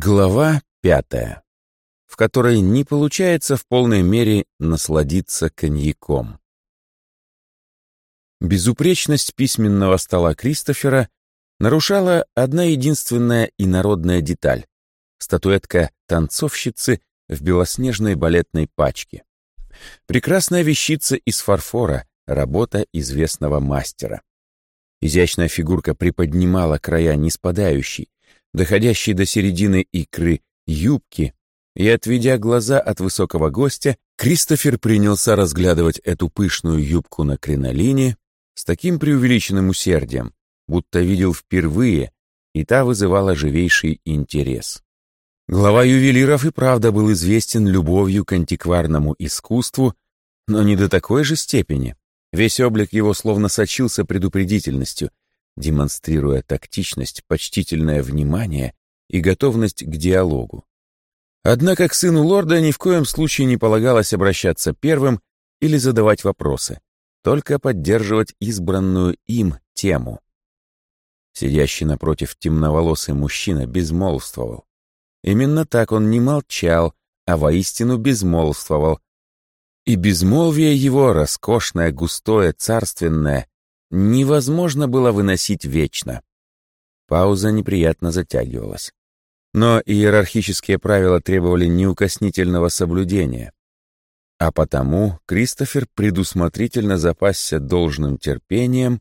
Глава пятая, в которой не получается в полной мере насладиться коньяком. Безупречность письменного стола Кристофера нарушала одна единственная инородная деталь — статуэтка танцовщицы в белоснежной балетной пачке. Прекрасная вещица из фарфора, работа известного мастера. Изящная фигурка приподнимала края неспадающей, доходящей до середины икры юбки, и, отведя глаза от высокого гостя, Кристофер принялся разглядывать эту пышную юбку на кринолине с таким преувеличенным усердием, будто видел впервые, и та вызывала живейший интерес. Глава ювелиров и правда был известен любовью к антикварному искусству, но не до такой же степени. Весь облик его словно сочился предупредительностью, демонстрируя тактичность, почтительное внимание и готовность к диалогу. Однако к сыну лорда ни в коем случае не полагалось обращаться первым или задавать вопросы, только поддерживать избранную им тему. Сидящий напротив темноволосый мужчина безмолвствовал. Именно так он не молчал, а воистину безмолвствовал. И безмолвие его, роскошное, густое, царственное, невозможно было выносить вечно. Пауза неприятно затягивалась. Но иерархические правила требовали неукоснительного соблюдения. А потому Кристофер предусмотрительно запасся должным терпением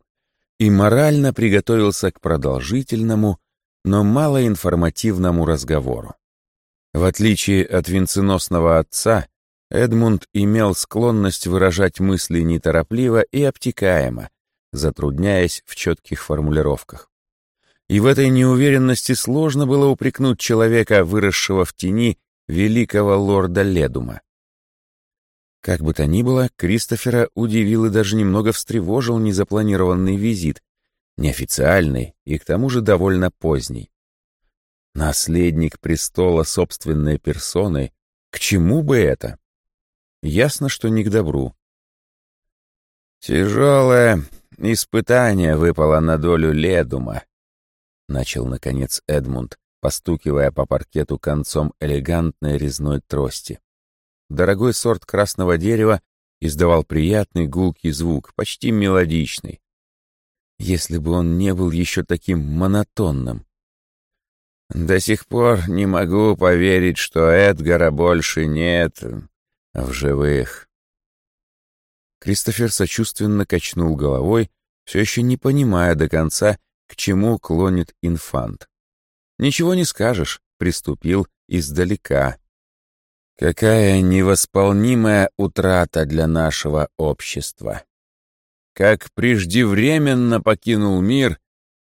и морально приготовился к продолжительному, но малоинформативному разговору. В отличие от венценосного отца, Эдмунд имел склонность выражать мысли неторопливо и обтекаемо, затрудняясь в четких формулировках. И в этой неуверенности сложно было упрекнуть человека, выросшего в тени великого лорда Ледума. Как бы то ни было, Кристофера удивил и даже немного встревожил незапланированный визит, неофициальный и к тому же довольно поздний. Наследник престола собственной персоной, к чему бы это? Ясно, что не к добру. Тяжелое испытание выпало на долю Ледума, начал, наконец, Эдмунд, постукивая по паркету концом элегантной резной трости. Дорогой сорт красного дерева издавал приятный гулкий звук, почти мелодичный. Если бы он не был еще таким монотонным. До сих пор не могу поверить, что Эдгара больше нет в живых. Кристофер сочувственно качнул головой, все еще не понимая до конца, к чему клонит инфант. Ничего не скажешь, приступил издалека. Какая невосполнимая утрата для нашего общества. Как преждевременно покинул мир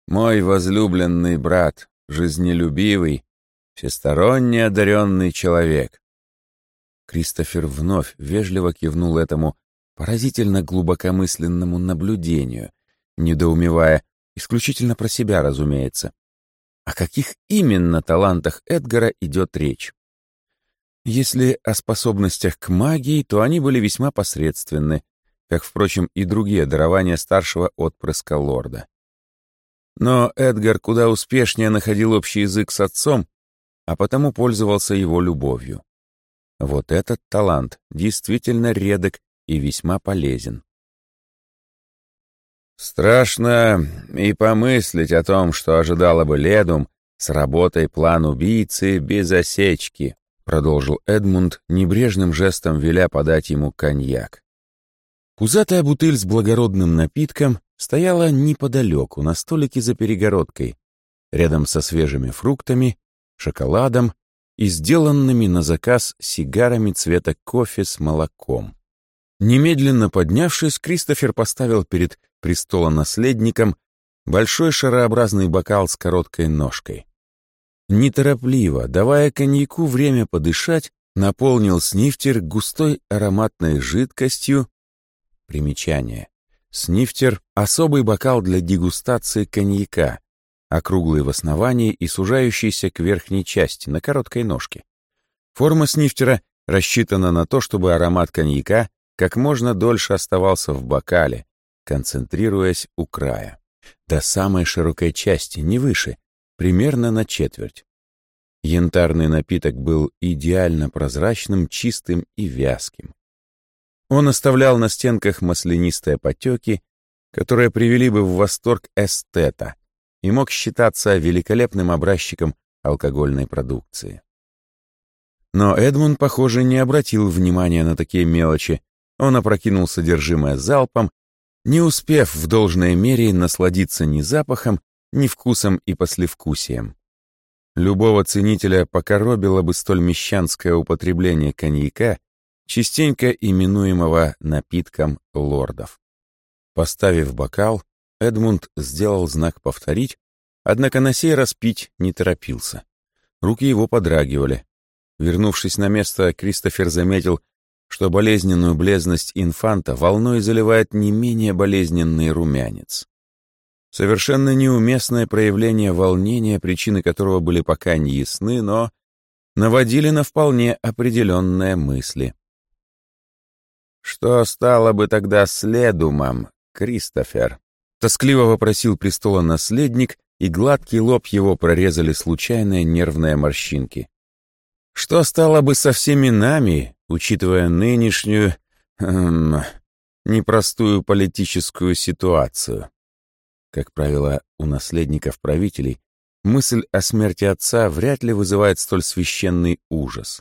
мой возлюбленный брат, жизнелюбивый, всесторонне одаренный человек. Кристофер вновь вежливо кивнул этому поразительно глубокомысленному наблюдению, недоумевая, исключительно про себя, разумеется. О каких именно талантах Эдгара идет речь? Если о способностях к магии, то они были весьма посредственны, как, впрочем, и другие дарования старшего отпрыска лорда. Но Эдгар куда успешнее находил общий язык с отцом, а потому пользовался его любовью. Вот этот талант действительно редок и весьма полезен. Страшно и помыслить о том, что ожидало бы Ледум с работой план убийцы без осечки, продолжил Эдмунд, небрежным жестом веля подать ему коньяк. Пузатая бутыль с благородным напитком стояла неподалеку, на столике за перегородкой, рядом со свежими фруктами, шоколадом и сделанными на заказ сигарами цвета кофе с молоком. Немедленно поднявшись, Кристофер поставил перед престолонаследником большой шарообразный бокал с короткой ножкой. Неторопливо, давая коньяку время подышать, наполнил снифтер густой ароматной жидкостью. Примечание. Снифтер — особый бокал для дегустации коньяка, округлый в основании и сужающийся к верхней части, на короткой ножке. Форма снифтера рассчитана на то, чтобы аромат коньяка как можно дольше оставался в бокале, концентрируясь у края, до самой широкой части, не выше, примерно на четверть. Янтарный напиток был идеально прозрачным, чистым и вязким. Он оставлял на стенках маслянистые потеки, которые привели бы в восторг эстета, и мог считаться великолепным образчиком алкогольной продукции. Но Эдмунд, похоже, не обратил внимания на такие мелочи. Он опрокинул содержимое залпом, не успев в должной мере насладиться ни запахом, ни вкусом и послевкусием. Любого ценителя покоробило бы столь мещанское употребление коньяка, частенько именуемого напитком лордов. Поставив бокал, Эдмунд сделал знак «повторить», однако на сей раз пить не торопился. Руки его подрагивали. Вернувшись на место, Кристофер заметил, что болезненную бледность инфанта волной заливает не менее болезненный румянец. Совершенно неуместное проявление волнения, причины которого были пока не ясны, но наводили на вполне определенные мысли. «Что стало бы тогда следумом, Кристофер?» — тоскливо вопросил престола наследник, и гладкий лоб его прорезали случайные нервные морщинки. «Что стало бы со всеми нами, учитывая нынешнюю, эм, непростую политическую ситуацию?» Как правило, у наследников правителей мысль о смерти отца вряд ли вызывает столь священный ужас.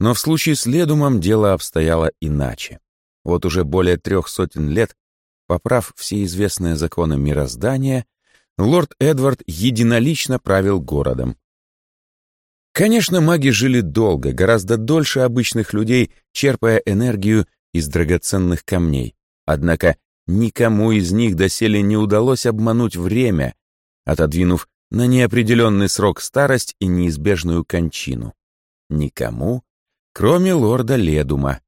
Но в случае с Ледумом дело обстояло иначе. Вот уже более трех сотен лет, поправ все известные законы мироздания, лорд Эдвард единолично правил городом. Конечно, маги жили долго, гораздо дольше обычных людей, черпая энергию из драгоценных камней. Однако Никому из них доселе не удалось обмануть время, отодвинув на неопределенный срок старость и неизбежную кончину. Никому, кроме лорда Ледума.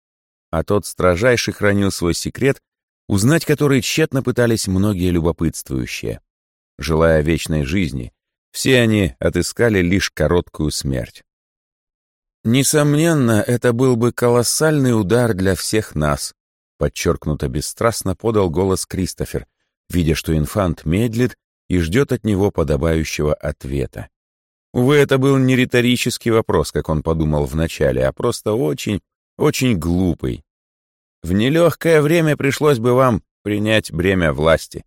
А тот строжайше хранил свой секрет, узнать который тщетно пытались многие любопытствующие. Желая вечной жизни, все они отыскали лишь короткую смерть. Несомненно, это был бы колоссальный удар для всех нас, Подчеркнуто бесстрастно подал голос Кристофер, видя, что инфант медлит и ждет от него подобающего ответа. Увы, это был не риторический вопрос, как он подумал вначале, а просто очень, очень глупый. В нелегкое время пришлось бы вам принять бремя власти.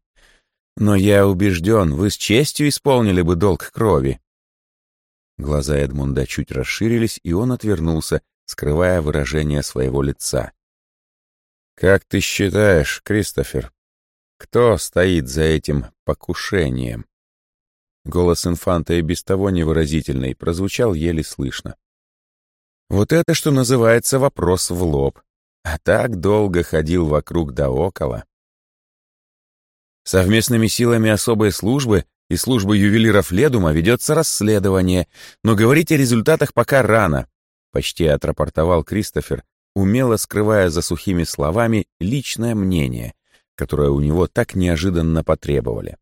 Но я убежден, вы с честью исполнили бы долг крови. Глаза Эдмунда чуть расширились, и он отвернулся, скрывая выражение своего лица. «Как ты считаешь, Кристофер, кто стоит за этим покушением?» Голос инфанта и без того невыразительный прозвучал еле слышно. «Вот это, что называется, вопрос в лоб. А так долго ходил вокруг да около». Совместными силами особой службы и службы ювелиров Ледума ведется расследование, но говорить о результатах пока рано, почти отрапортовал Кристофер, умело скрывая за сухими словами личное мнение, которое у него так неожиданно потребовали.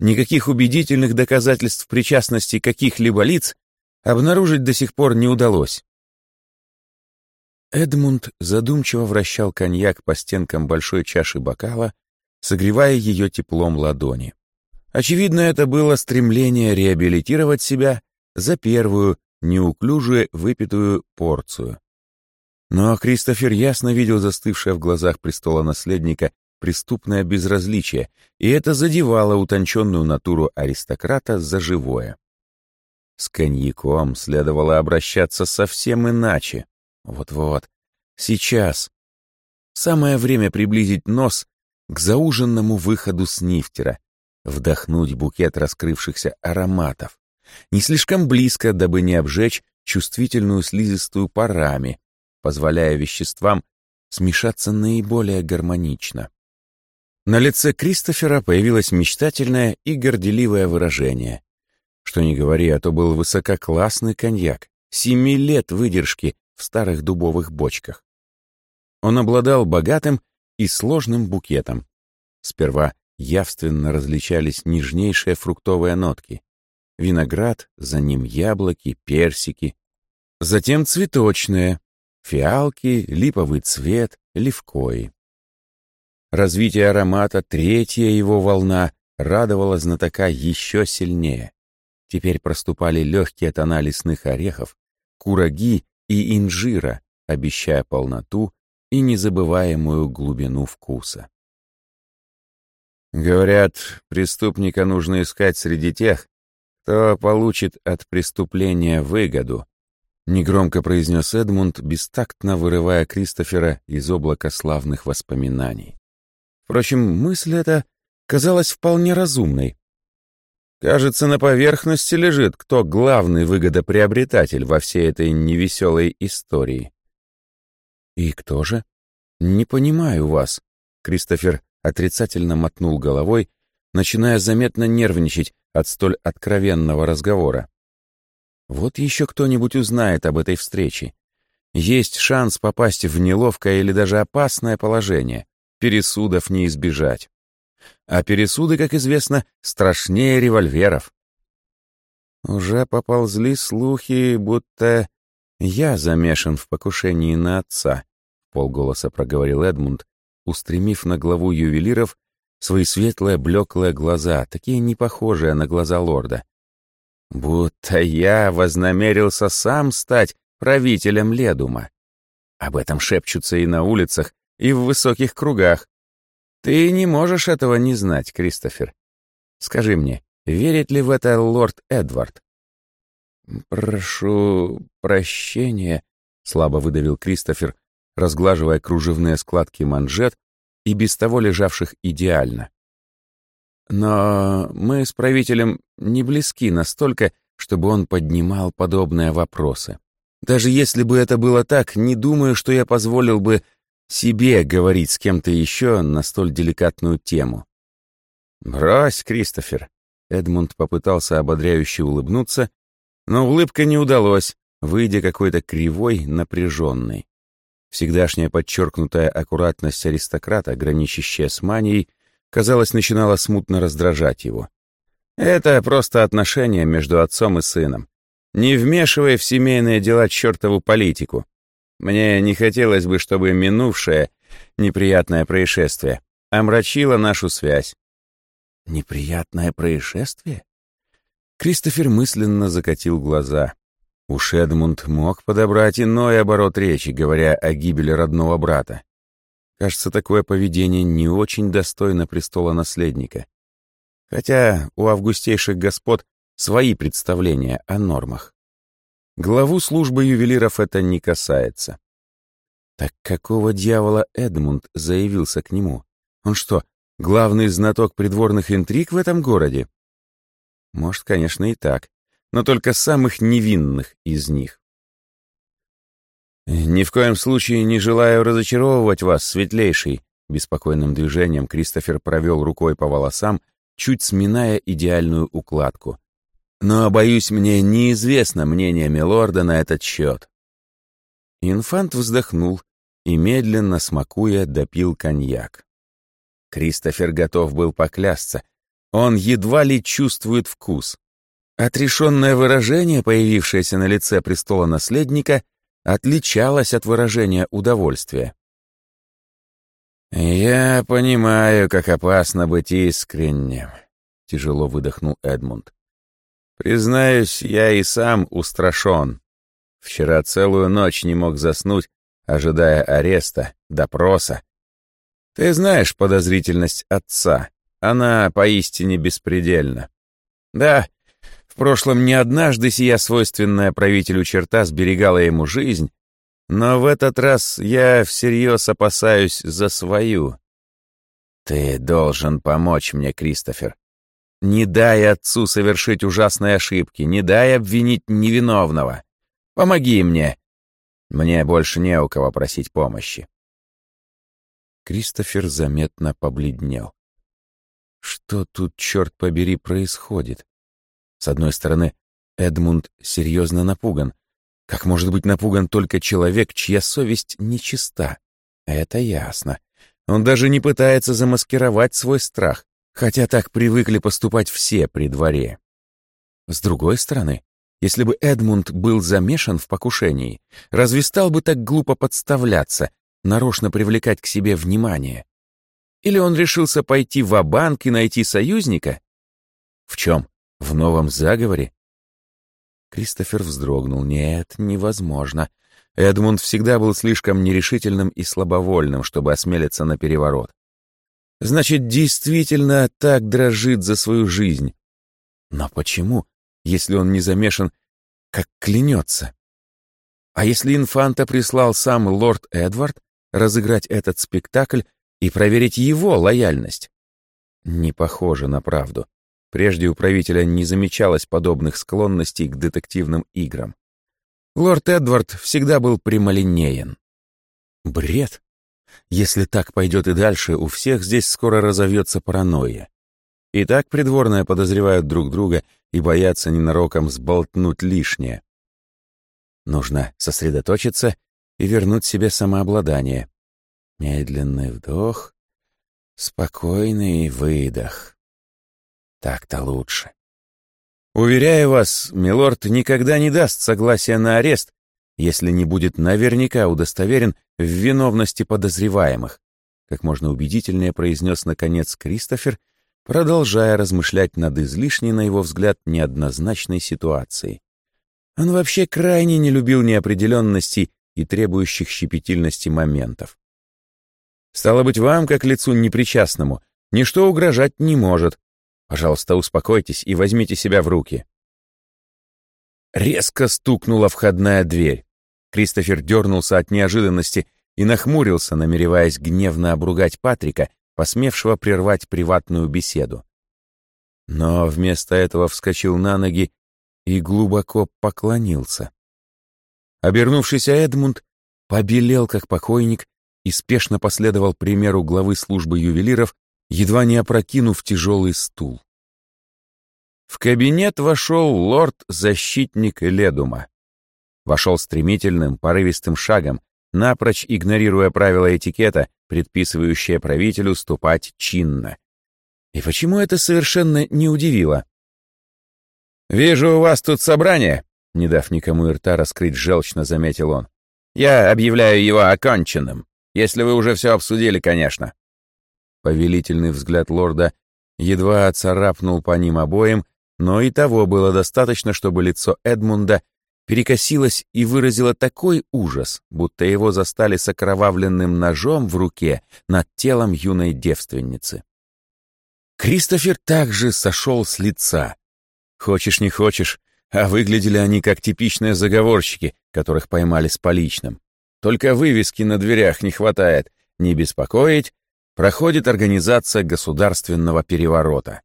Никаких убедительных доказательств причастности каких-либо лиц обнаружить до сих пор не удалось. Эдмунд задумчиво вращал коньяк по стенкам большой чаши бокала, согревая ее теплом ладони. Очевидно, это было стремление реабилитировать себя за первую, неуклюжую выпитую порцию. Но Кристофер ясно видел застывшее в глазах престола наследника преступное безразличие, и это задевало утонченную натуру аристократа за живое. С коньяком следовало обращаться совсем иначе. Вот-вот, сейчас. Самое время приблизить нос к зауженному выходу с нифтера, вдохнуть букет раскрывшихся ароматов. Не слишком близко, дабы не обжечь чувствительную слизистую парами, позволяя веществам смешаться наиболее гармонично. На лице Кристофера появилось мечтательное и горделивое выражение. Что ни говори, а то был высококлассный коньяк, семи лет выдержки в старых дубовых бочках. Он обладал богатым и сложным букетом. Сперва явственно различались нежнейшие фруктовые нотки. Виноград, за ним яблоки, персики. Затем цветочные, фиалки, липовый цвет, левкой. Развитие аромата, третья его волна, радовала знатока еще сильнее. теперь проступали легкие тона лесных орехов, кураги и инжира, обещая полноту и незабываемую глубину вкуса. Говорят, преступника нужно искать среди тех, кто получит от преступления выгоду, негромко произнес Эдмунд, бестактно вырывая Кристофера из облака славных воспоминаний. Впрочем, мысль эта казалась вполне разумной. Кажется, на поверхности лежит, кто главный выгодоприобретатель во всей этой невеселой истории. «И кто же?» «Не понимаю вас», — Кристофер отрицательно мотнул головой, начиная заметно нервничать от столь откровенного разговора. Вот еще кто-нибудь узнает об этой встрече. Есть шанс попасть в неловкое или даже опасное положение. Пересудов не избежать. А пересуды, как известно, страшнее револьверов. Уже поползли слухи, будто я замешан в покушении на отца, полголоса проговорил Эдмунд, устремив на главу ювелиров свои светлые блеклые глаза, такие непохожие на глаза лорда. Будто я вознамерился сам стать правителем Ледума. Об этом шепчутся и на улицах, и в высоких кругах. Ты не можешь этого не знать, Кристофер. Скажи мне, верит ли в это лорд Эдвард? «Прошу прощения», — слабо выдавил Кристофер, разглаживая кружевные складки манжет и без того лежавших идеально. Но мы с правителем не близки настолько, чтобы он поднимал подобные вопросы. Даже если бы это было так, не думаю, что я позволил бы себе говорить с кем-то еще на столь деликатную тему. «Брось, Кристофер!» Эдмунд попытался ободряюще улыбнуться, но улыбка не удалось, выйдя какой-то кривой, напряженной. Всегдашняя подчеркнутая аккуратность аристократа, граничащая с манией, казалось, начинала смутно раздражать его. Это просто отношения между отцом и сыном. Не вмешивая в семейные дела чертову политику. Мне не хотелось бы, чтобы минувшее неприятное происшествие омрачило нашу связь. Неприятное происшествие? Кристофер мысленно закатил глаза. Уж Эдмунд мог подобрать иной оборот речи, говоря о гибели родного брата. Кажется, такое поведение не очень достойно престола наследника. Хотя у августейших господ свои представления о нормах. Главу службы ювелиров это не касается. Так какого дьявола Эдмунд заявился к нему? Он что, главный знаток придворных интриг в этом городе? Может, конечно, и так но только самых невинных из них. «Ни в коем случае не желаю разочаровывать вас, светлейший», беспокойным движением Кристофер провел рукой по волосам, чуть сминая идеальную укладку. «Но, боюсь, мне неизвестно мнение милорда на этот счет». Инфант вздохнул и, медленно смакуя, допил коньяк. Кристофер готов был поклясться. Он едва ли чувствует вкус. Отрешенное выражение, появившееся на лице престола наследника, отличалось от выражения удовольствия. «Я понимаю, как опасно быть искренним», — тяжело выдохнул Эдмунд. «Признаюсь, я и сам устрашен. Вчера целую ночь не мог заснуть, ожидая ареста, допроса. Ты знаешь подозрительность отца, она поистине беспредельна. Да, в прошлом не однажды сия свойственная правителю черта сберегала ему жизнь, но в этот раз я всерьез опасаюсь за свою. Ты должен помочь мне, Кристофер. Не дай отцу совершить ужасные ошибки, не дай обвинить невиновного. Помоги мне. Мне больше не у кого просить помощи. Кристофер заметно побледнел. Что тут, черт побери, происходит? С одной стороны, Эдмунд серьезно напуган. Как может быть напуган только человек, чья совесть нечиста? Это ясно. Он даже не пытается замаскировать свой страх, хотя так привыкли поступать все при дворе. С другой стороны, если бы Эдмунд был замешан в покушении, разве стал бы так глупо подставляться, нарочно привлекать к себе внимание? Или он решился пойти в банк и найти союзника? В чем? В новом заговоре? Кристофер вздрогнул. Нет, невозможно. Эдмунд всегда был слишком нерешительным и слабовольным, чтобы осмелиться на переворот. Значит, действительно так дрожит за свою жизнь. Но почему, если он не замешан, как клянется? А если инфанта прислал сам лорд Эдвард разыграть этот спектакль и проверить его лояльность? Не похоже на правду. Прежде у правителя не замечалось подобных склонностей к детективным играм. Лорд Эдвард всегда был прямолинеен. Бред. Если так пойдет и дальше, у всех здесь скоро разовьется паранойя. И так придворные подозревают друг друга и боятся ненароком сболтнуть лишнее. Нужно сосредоточиться и вернуть себе самообладание. Медленный вдох, спокойный выдох. Так-то лучше. Уверяю вас, милорд никогда не даст согласия на арест, если не будет наверняка удостоверен в виновности подозреваемых, как можно убедительнее произнес наконец Кристофер, продолжая размышлять над излишней, на его взгляд, неоднозначной ситуацией. Он вообще крайне не любил неопределенности и требующих щепетильности моментов. Стало быть, вам, как лицу непричастному, ничто угрожать не может. Пожалуйста, успокойтесь и возьмите себя в руки. Резко стукнула входная дверь. Кристофер дернулся от неожиданности и нахмурился, намереваясь гневно обругать Патрика, посмевшего прервать приватную беседу. Но вместо этого вскочил на ноги и глубоко поклонился. Обернувшийся Эдмунд побелел, как покойник, и спешно последовал примеру главы службы ювелиров, едва не опрокинув тяжелый стул. В кабинет вошел лорд-защитник Ледума. Вошел стремительным, порывистым шагом, напрочь игнорируя правила этикета, предписывающие правителю ступать чинно. И почему это совершенно не удивило? «Вижу, у вас тут собрание», — не дав никому и рта раскрыть желчно, заметил он. «Я объявляю его оконченным, если вы уже все обсудили, конечно». Повелительный взгляд лорда едва царапнул по ним обоим, но и того было достаточно, чтобы лицо Эдмунда перекосилось и выразило такой ужас, будто его застали с окровавленным ножом в руке над телом юной девственницы. Кристофер также сошел с лица, Хочешь не хочешь, а выглядели они как типичные заговорщики, которых поймали с поличным. Только вывески на дверях не хватает. Не беспокоить, проходит организация государственного переворота.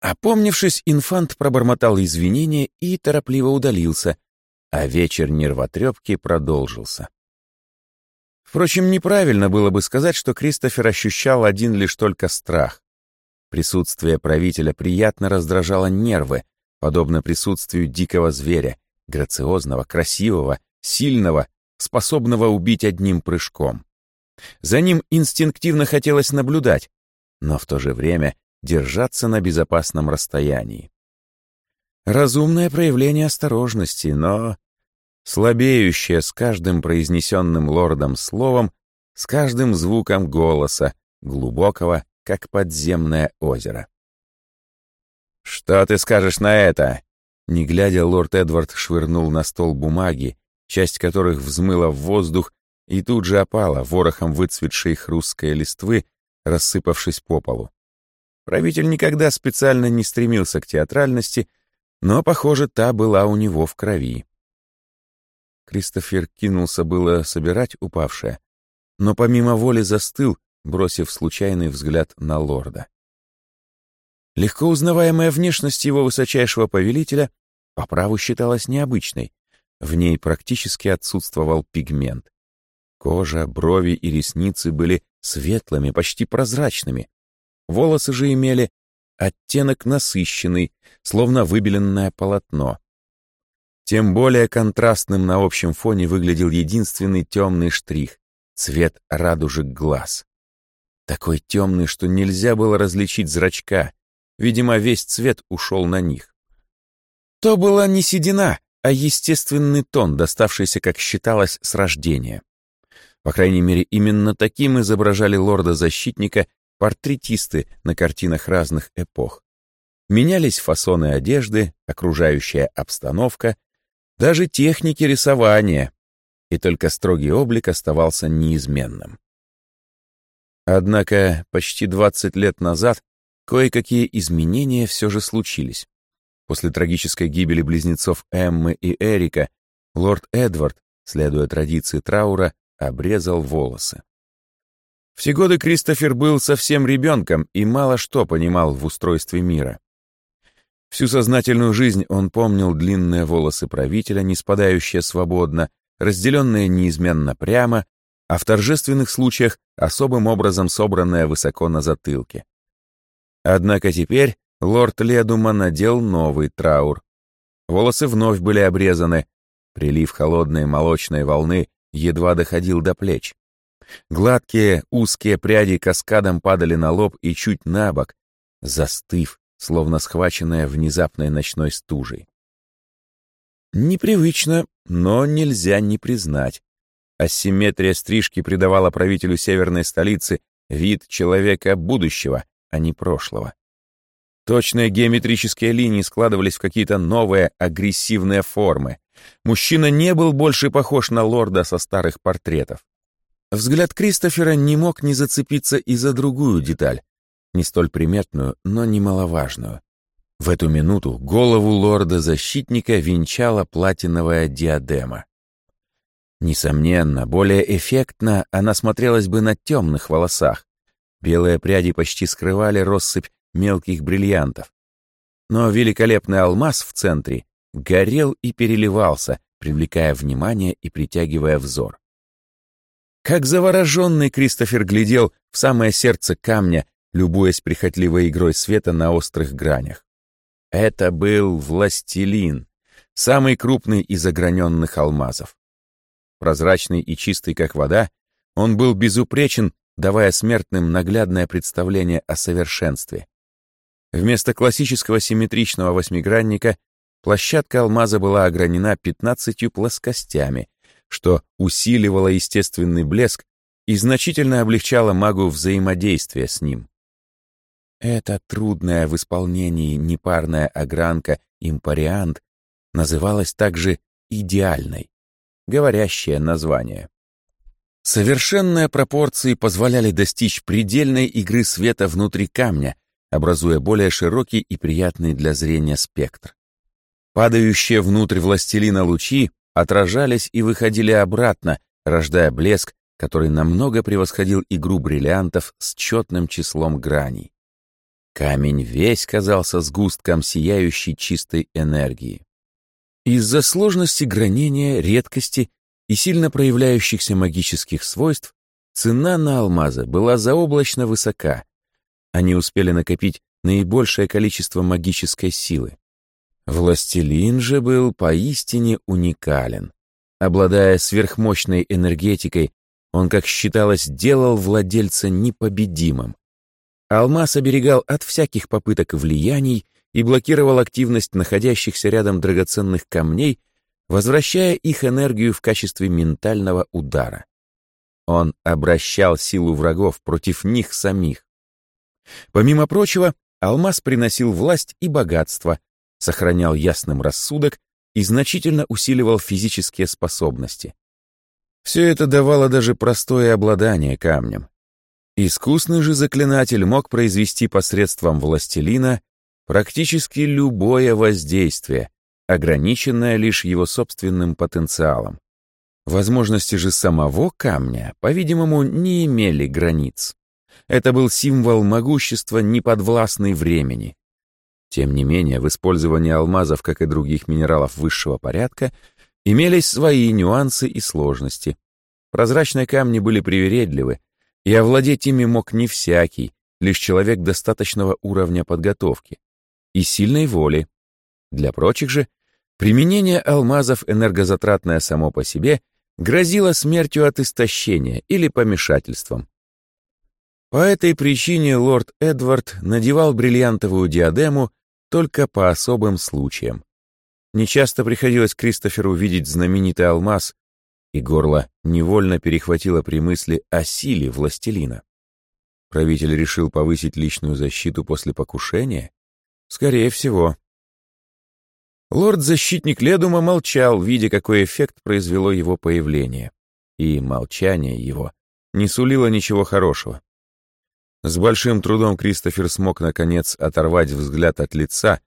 Опомнившись, инфант пробормотал извинения и торопливо удалился, а вечер нервотрепки продолжился. Впрочем, неправильно было бы сказать, что Кристофер ощущал один лишь только страх. Присутствие правителя приятно раздражало нервы, подобно присутствию дикого зверя, грациозного, красивого, сильного, способного убить одним прыжком. За ним инстинктивно хотелось наблюдать, но в то же время держаться на безопасном расстоянии. Разумное проявление осторожности, но слабеющее с каждым произнесенным лордом словом, с каждым звуком голоса, глубокого как подземное озеро. «Что ты скажешь на это?» Не глядя, лорд Эдвард швырнул на стол бумаги, часть которых взмыла в воздух и тут же опала ворохом выцветшей хрусткой листвы, рассыпавшись по полу. Правитель никогда специально не стремился к театральности, но, похоже, та была у него в крови. Кристофер кинулся было собирать упавшее, но помимо воли застыл, бросив случайный взгляд на лорда. Легко узнаваемая внешность его высочайшего повелителя по праву считалась необычной, в ней практически отсутствовал пигмент. Кожа, брови и ресницы были светлыми, почти прозрачными. Волосы же имели оттенок насыщенный, словно выбеленное полотно. Тем более контрастным на общем фоне выглядел единственный темный штрих — цвет радужек глаз. Такой темный, что нельзя было различить зрачка. Видимо, весь цвет ушел на них. То была не седина, а естественный тон, доставшийся, как считалось, с рождения. По крайней мере, именно таким изображали лорда-защитника портретисты на картинах разных эпох. менялись фасоны одежды, окружающая обстановка, даже техники рисования, и только строгий облик оставался неизменным. Однако почти 20 лет назад кое-какие изменения все же случились. После трагической гибели близнецов Эммы и Эрика лорд Эдвард, следуя традиции траура, обрезал волосы. В те годы Кристофер был совсем ребенком и мало что понимал в устройстве мира. Всю сознательную жизнь он помнил длинные волосы правителя, не спадающие свободно, разделенные неизменно прямо, а в торжественных случаях особым образом собранные высоко на затылке. Однако теперь лорд Ледума надел новый траур. Волосы вновь были обрезаны, прилив холодной молочной волны едва доходил до плеч. Гладкие, узкие пряди каскадом падали на лоб и чуть на бок, застыв, словно схваченная внезапной ночной стужей. Непривычно, но нельзя не признать. Асимметрия стрижки придавала правителю северной столицы вид человека будущего, а не прошлого. Точные геометрические линии складывались в какие-то новые агрессивные формы. Мужчина не был больше похож на лорда со старых портретов. Взгляд Кристофера не мог не зацепиться и за другую деталь, не столь приметную, но немаловажную. В эту минуту голову лорда-защитника венчала платиновая диадема. Несомненно, более эффектно она смотрелась бы на темных волосах. Белые пряди почти скрывали россыпь мелких бриллиантов. Но великолепный алмаз в центре горел и переливался, привлекая внимание и притягивая взор. Как завороженный Кристофер глядел в самое сердце камня, любуясь прихотливой игрой света на острых гранях. Это был властелин, самый крупный из ограненных алмазов. Прозрачный и чистый, как вода, он был безупречен, давая смертным наглядное представление о совершенстве. Вместо классического симметричного восьмигранника площадка алмаза была огранена пятнадцатью плоскостями, что усиливало естественный блеск и значительно облегчало магу взаимодействия с ним. Эта трудная в исполнении непарная огранка импариант называлась также идеальной, говорящее название. Совершенные пропорции позволяли достичь предельной игры света внутри камня, образуя более широкий и приятный для зрения спектр. Падающие внутрь властелина лучи отражались и выходили обратно, рождая блеск, который намного превосходил игру бриллиантов с четным числом граней. Камень весь казался сгустком сияющей чистой энергии. Из-за сложности гранения, редкости и сильно проявляющихся магических свойств цена на алмазы была заоблачно высока. Они успели накопить наибольшее количество магической силы. Властелин же был поистине уникален. Обладая сверхмощной энергетикой, он, как считалось, делал владельца непобедимым. Алмаз оберегал от всяких попыток влияний и блокировал активность находящихся рядом драгоценных камней, возвращая их энергию в качестве ментального удара. Он обращал силу врагов против них самих. Помимо прочего, алмаз приносил власть и богатство, сохранял ясным рассудок и значительно усиливал физические способности. Все это давало даже простое обладание камнем. Искусный же заклинатель мог произвести посредством властелина практически любое воздействие, ограниченное лишь его собственным потенциалом. Возможности же самого камня, по-видимому, не имели границ. Это был символ могущества, неподвластный времени. Тем не менее, в использовании алмазов, как и других минералов высшего порядка, имелись свои нюансы и сложности. Прозрачные камни были привередливы, и овладеть ими мог не всякий, лишь человек достаточного уровня подготовки и сильной воли. Для прочих же применение алмазов, энергозатратное само по себе, грозило смертью от истощения или помешательством. По этой причине лорд Эдвард надевал бриллиантовую диадему только по особым случаям. Нечасто приходилось Кристоферу видеть знаменитый алмаз, и горло невольно перехватило при мысли о силе властелина. Правитель решил повысить личную защиту после покушения? Скорее всего. Лорд-защитник Ледума молчал, видя, какой эффект произвело его появление. И молчание его не сулило ничего хорошего. С большим трудом Кристофер смог, наконец, оторвать взгляд от лица,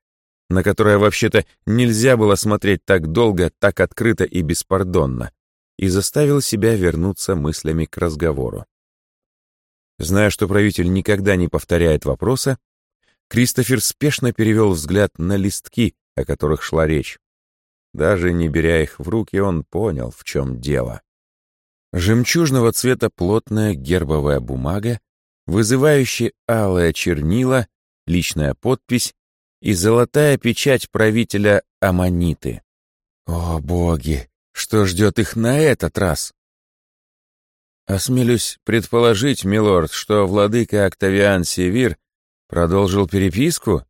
на которое вообще-то нельзя было смотреть так долго, так открыто и беспардонно, и заставил себя вернуться мыслями к разговору. Зная, что правитель никогда не повторяет вопроса, Кристофер спешно перевел взгляд на листки, о которых шла речь. Даже не беря их в руки, он понял, в чем дело. Жемчужного цвета плотная гербовая бумага, вызывающая алое чернила, личная подпись и золотая печать правителя Аманиты. О, боги, что ждет их на этот раз? Осмелюсь предположить, милорд, что владыка Октавиан Севир продолжил переписку?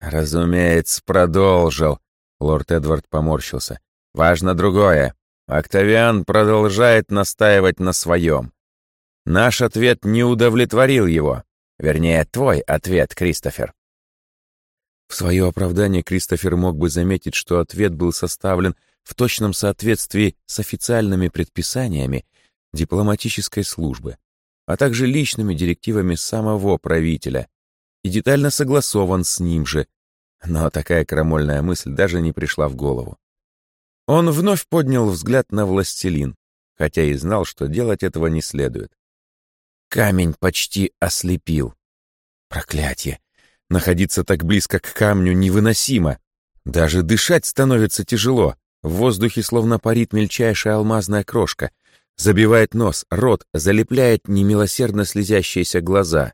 Разумеется, продолжил. Лорд Эдвард поморщился. Важно другое. Октавиан продолжает настаивать на своем. Наш ответ не удовлетворил его. Вернее, твой ответ, Кристофер. В свое оправдание Кристофер мог бы заметить, что ответ был составлен в точном соответствии с официальными предписаниями дипломатической службы, а также личными директивами самого правителя и детально согласован с ним же, но такая крамольная мысль даже не пришла в голову. Он вновь поднял взгляд на властелин, хотя и знал, что делать этого не следует. Камень почти ослепил. Проклятие! Находиться так близко к камню невыносимо. Даже дышать становится тяжело. В воздухе словно парит мельчайшая алмазная крошка, забивает нос, рот, залепляет немилосердно слезящиеся глаза.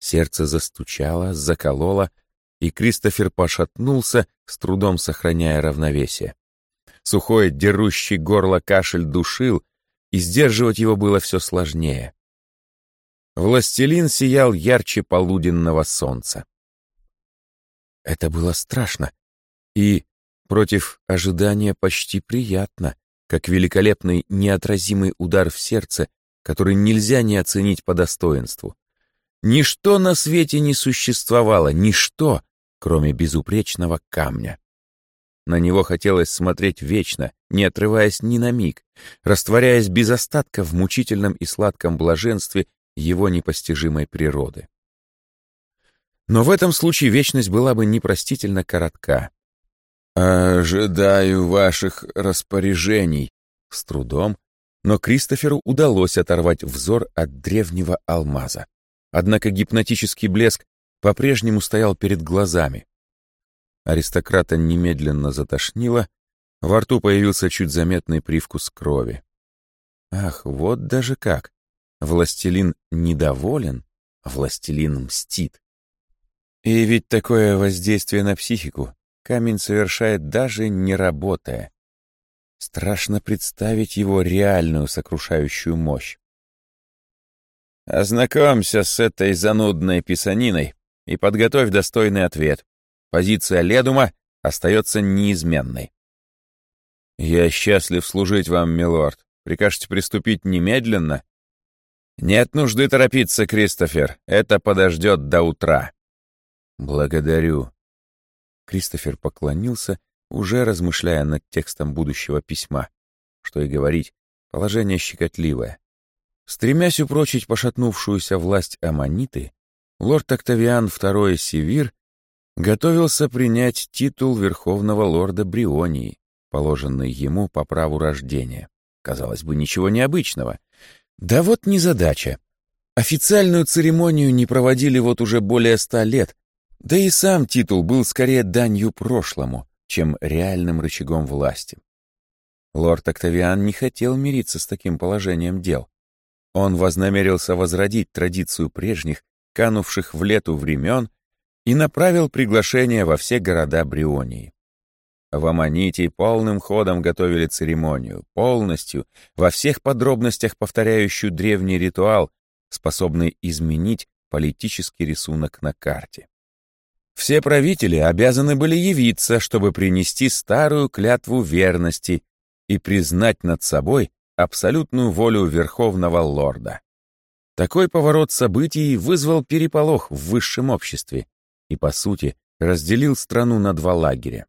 Сердце застучало, закололо, и Кристофер пошатнулся, с трудом сохраняя равновесие. Сухой, дерущий горло кашель душил, и сдерживать его было все сложнее. Властелин сиял ярче полуденного солнца. Это было страшно и, против ожидания, почти приятно как великолепный неотразимый удар в сердце, который нельзя не оценить по достоинству. Ничто на свете не существовало, ничто, кроме безупречного камня. На него хотелось смотреть вечно, не отрываясь ни на миг, растворяясь без остатка в мучительном и сладком блаженстве его непостижимой природы. Но в этом случае вечность была бы непростительно коротка. «Ожидаю ваших распоряжений», — с трудом, но Кристоферу удалось оторвать взор от древнего алмаза. Однако гипнотический блеск по-прежнему стоял перед глазами. Аристократа немедленно затошнило, во рту появился чуть заметный привкус крови. Ах, вот даже как! Властелин недоволен, властелин мстит. И ведь такое воздействие на психику камень совершает даже не работая. Страшно представить его реальную сокрушающую мощь. Ознакомься с этой занудной писаниной и подготовь достойный ответ. Позиция Ледума остается неизменной. Я счастлив служить вам, милорд. Прикажете приступить немедленно? Нет нужды торопиться, Кристофер. Это подождет до утра. Благодарю. Кристофер поклонился, уже размышляя над текстом будущего письма. Что и говорить, положение щекотливое. Стремясь упрочить пошатнувшуюся власть Аманиты, лорд Октавиан II Севир готовился принять титул Верховного Лорда Брионии, положенный ему по праву рождения. Казалось бы, ничего необычного. Да вот незадача. Официальную церемонию не проводили вот уже более ста лет, да и сам титул был скорее данью прошлому, чем реальным рычагом власти. Лорд Октавиан не хотел мириться с таким положением дел. Он вознамерился возродить традицию прежних, канувших в лету времен, и направил приглашение во все города Брионии. В Аманите полным ходом готовили церемонию, полностью, во всех подробностях повторяющую древний ритуал, способный изменить политический рисунок на карте. Все правители обязаны были явиться, чтобы принести старую клятву верности и признать над собой абсолютную волю Верховного Лорда. Такой поворот событий вызвал переполох в высшем обществе, и, по сути, разделил страну на два лагеря.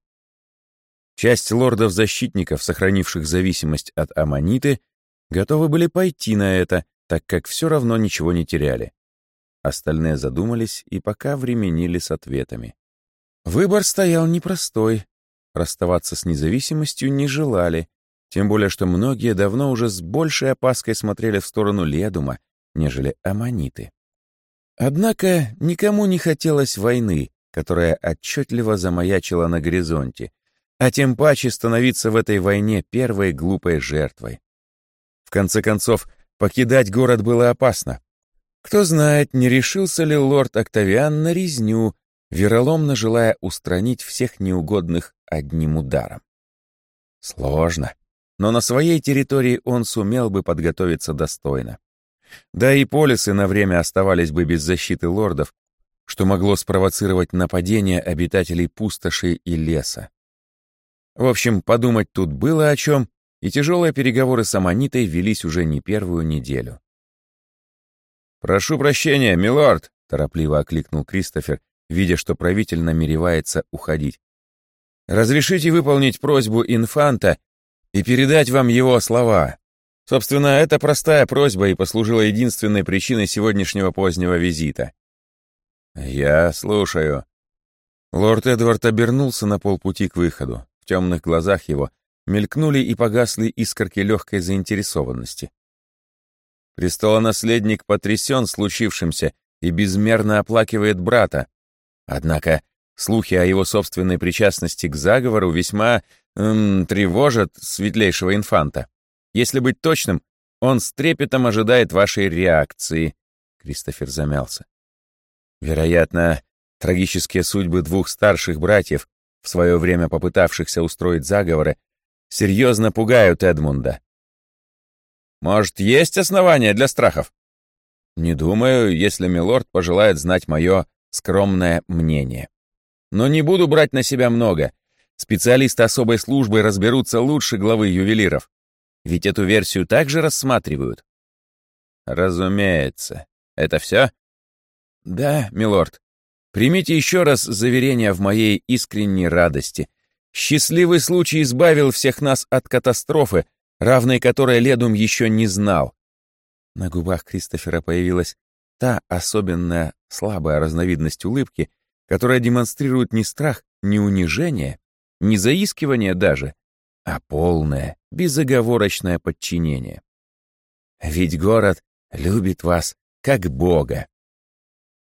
Часть лордов-защитников, сохранивших зависимость от аммониты, готовы были пойти на это, так как все равно ничего не теряли. Остальные задумались и пока временили с ответами. Выбор стоял непростой. Расставаться с независимостью не желали, тем более что многие давно уже с большей опаской смотрели в сторону Ледума, нежели аммониты. Однако никому не хотелось войны, которая отчетливо замаячила на горизонте, а тем паче становиться в этой войне первой глупой жертвой. В конце концов, покидать город было опасно. Кто знает, не решился ли лорд Октавиан на резню, вероломно желая устранить всех неугодных одним ударом. Сложно, но на своей территории он сумел бы подготовиться достойно. Да и полисы на время оставались бы без защиты лордов, что могло спровоцировать нападение обитателей пустоши и леса. В общем, подумать тут было о чем, и тяжелые переговоры с Аманитой велись уже не первую неделю. «Прошу прощения, милорд!» — торопливо окликнул Кристофер, видя, что правитель намеревается уходить. «Разрешите выполнить просьбу инфанта и передать вам его слова. Собственно, это простая просьба и послужила единственной причиной сегодняшнего позднего визита». «Я слушаю». Лорд Эдвард обернулся на полпути к выходу. В темных глазах его мелькнули и погасли искорки легкой заинтересованности. Престолонаследник потрясен случившимся и безмерно оплакивает брата. Однако слухи о его собственной причастности к заговору весьма эм, тревожат светлейшего инфанта. Если быть точным, он с трепетом ожидает вашей реакции. Кристофер замялся. Вероятно, трагические судьбы двух старших братьев в свое время попытавшихся устроить заговоры, серьезно пугают Эдмунда. Может, есть основания для страхов? Не думаю, если милорд пожелает знать мое скромное мнение. Но не буду брать на себя много. Специалисты особой службы разберутся лучше главы ювелиров. Ведь эту версию также рассматривают. Разумеется. Это все? Да, милорд. Примите еще раз заверение в моей искренней радости. Счастливый случай избавил всех нас от катастрофы, равной которой Ледум еще не знал. На губах Кристофера появилась та особенная слабая разновидность улыбки, которая демонстрирует не страх, не унижение, не заискивание даже, а полное, безоговорочное подчинение. Ведь город любит вас как Бога.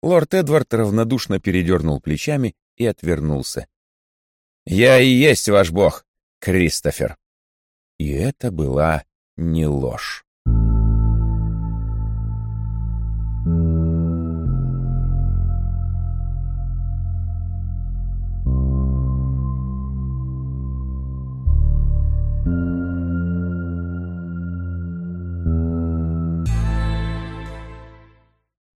Лорд Эдвард равнодушно передернул плечами и отвернулся. «Я и есть ваш бог, Кристофер». И это была не ложь.